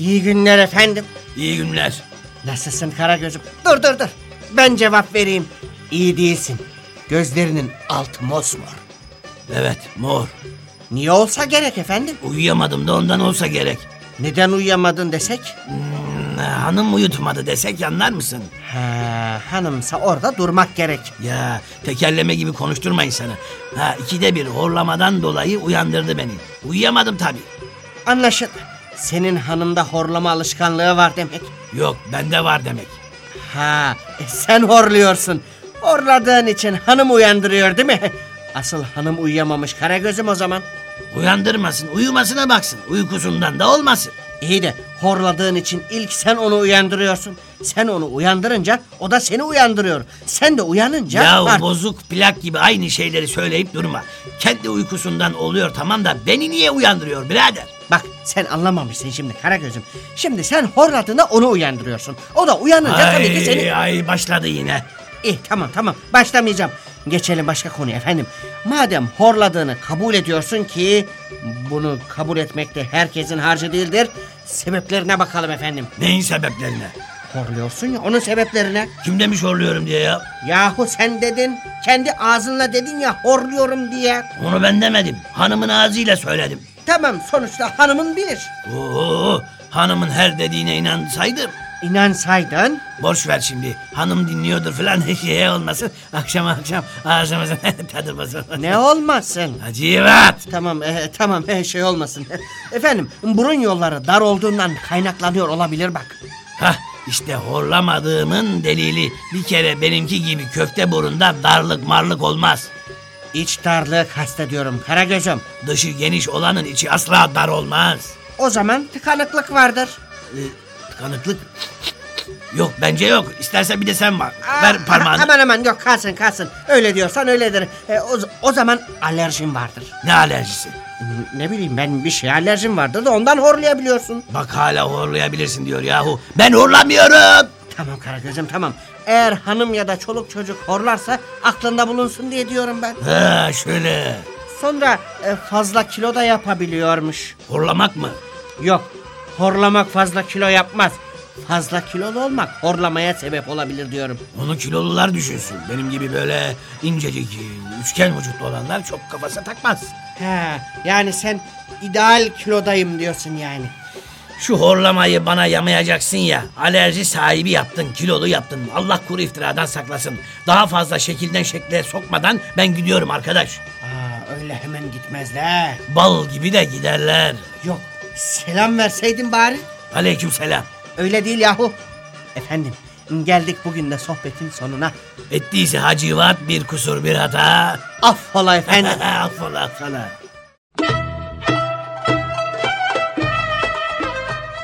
İyi günler efendim. İyi günler. Nasılsın Karagöz'üm? Dur dur dur. Ben cevap vereyim. İyi değilsin. Gözlerinin altı mosmor. Evet mor. Niye olsa gerek efendim? Uyuyamadım da ondan olsa gerek. Neden uyuyamadın desek? Hmm, hanım uyutmadı desek anlar mısın? Ha, hanımsa orada durmak gerek. Ya tekerleme gibi konuşturma insanı. Ha ikide bir horlamadan dolayı uyandırdı beni. Uyuyamadım tabii. Anlaşıldı. Senin hanımda horlama alışkanlığı var demek. Yok bende var demek. Ha, e, sen horluyorsun. Horladığın için hanım uyandırıyor değil mi? Asıl hanım uyuyamamış Karagöz'üm o zaman. Uyandırmasın, uyumasına baksın. Uykusundan da olmasın. İyi de horladığın için ilk sen onu uyandırıyorsun. Sen onu uyandırınca o da seni uyandırıyor. Sen de uyanınca... Ya Art- bozuk plak gibi aynı şeyleri söyleyip durma. Kendi uykusundan oluyor tamam da beni niye uyandırıyor birader? Bak sen anlamamışsın şimdi Karagöz'üm. Şimdi sen horladığında onu uyandırıyorsun. O da uyanınca tabii ki seni... Ay, ay başladı yine. İyi tamam tamam başlamayacağım. Geçelim başka konuya efendim. Madem horladığını kabul ediyorsun ki... Bunu kabul etmek de herkesin harcı değildir. Sebeplerine bakalım efendim. Neyin sebeplerine? Horluyorsun ya onun sebeplerine. Kim demiş horluyorum diye ya? Yahu sen dedin. Kendi ağzınla dedin ya horluyorum diye. Onu ben demedim. Hanımın ağzıyla söyledim. Tamam sonuçta hanımın bilir. Oo, hanımın her dediğine inansaydım. İnansaydın Boş ver şimdi. Hanım dinliyordur falan şeye olmasın. Akşam akşam ağzımızın tadı bozulmasın. ne olmasın. Hacivat. Tamam e, tamam e, şey olmasın. Efendim burun yolları dar olduğundan kaynaklanıyor olabilir bak. Hah işte horlamadığımın delili. Bir kere benimki gibi köfte burunda darlık marlık olmaz. İç darlığı kastediyorum Karagöz'üm. Dışı geniş olanın içi asla dar olmaz. O zaman tıkanıklık vardır. Ee, tıkanıklık? Yok bence yok. İstersen bir de sen bak. Ver Aa, parmağını. Aman aman yok kalsın kalsın. Öyle diyorsan öyledir. E, o, o zaman alerjin vardır. Ne alerjisi? Ne bileyim ben bir şey alerjim vardır da ondan horlayabiliyorsun. Bak hala horlayabilirsin diyor yahu. Ben horlamıyorum. Tamam Karagöz'üm tamam. Eğer hanım ya da çoluk çocuk horlarsa aklında bulunsun diye diyorum ben. Ha şöyle. Sonra e, fazla kilo da yapabiliyormuş. Horlamak mı? Yok horlamak fazla kilo yapmaz. Fazla kilolu olmak horlamaya sebep olabilir diyorum. Onu kilolular düşünsün. Benim gibi böyle incecik, üçgen vücutlu olanlar çok kafasına takmaz. He, yani sen ideal kilodayım diyorsun yani. Şu horlamayı bana yamayacaksın ya. Alerji sahibi yaptın, kilolu yaptın. Allah kuru iftiradan saklasın. Daha fazla şekilden şekle sokmadan ben gidiyorum arkadaş. Aa, öyle hemen gitmezler. Bal gibi de giderler. Yok selam verseydin bari. Aleyküm selam. Öyle değil yahu. Efendim geldik bugün de sohbetin sonuna. Ettiyse hacivat bir kusur bir hata. Affola efendim. affola affola.